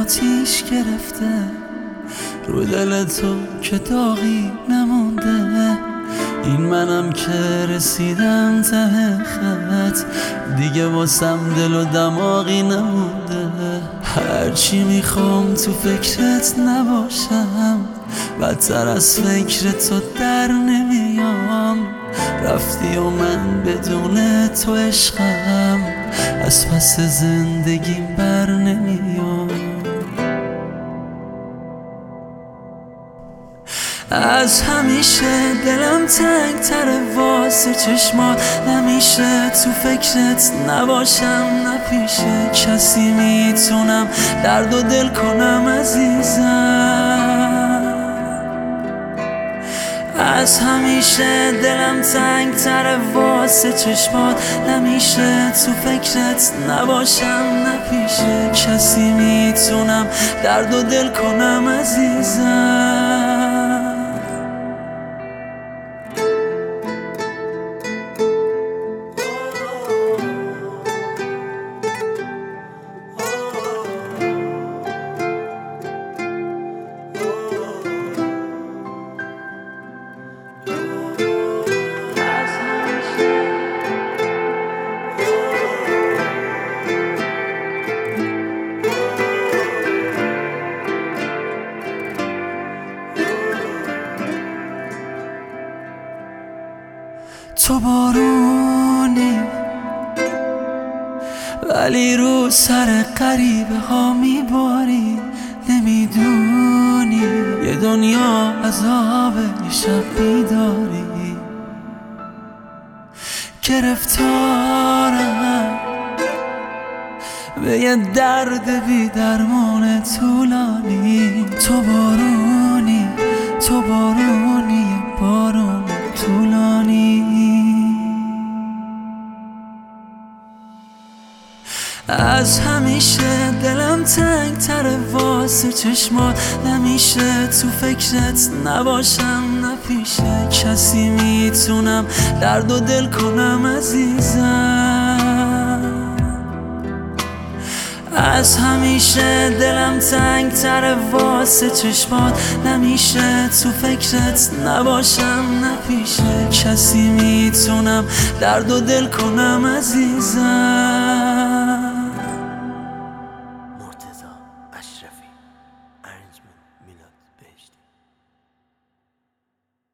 آتیش گرفته رو دل تو که داغی نمونده. این منم که رسیدم ته خط دیگه واسم دل و دماغی نمونده. هرچی می‌خوام تو فکرت نباشم. بدتر از فکر تو در نمیام. رفتی و من بدون تو عشقم. از پس زندگی بر نمیام. از همیشه دلم تنگ تر واسه چشمات. نمیشه تو فکرت نباشم نپیشه کسی می‌تونم. درد و دل کنم عزیزم. از همیشه دلم تنگ تر واسه چشمات. نمیشه تو فکرت نباشم نپیشه کسی می‌تونم درد و دل کنم عزیزم. تو بارونی. ولی رو سر قریبه ها میباری. نمی‌دونی. یه دنیا عذاب شب بیداری گرفتارم. به یه درد بی درمان طولانی. تو بارونی. تو بارونی. از همیشه دلم تنگ تر واسه چشمات. نمیشه تو فکرت نباشم نپیشه کسی می‌تونم درد و دل کنم عزیزم. از همیشه دلم تنگ تر واسه چشمات. نمیشه تو فکرت نباشم نپیشه کسی می‌تونم درد و دل کنم عزیزم. Russia.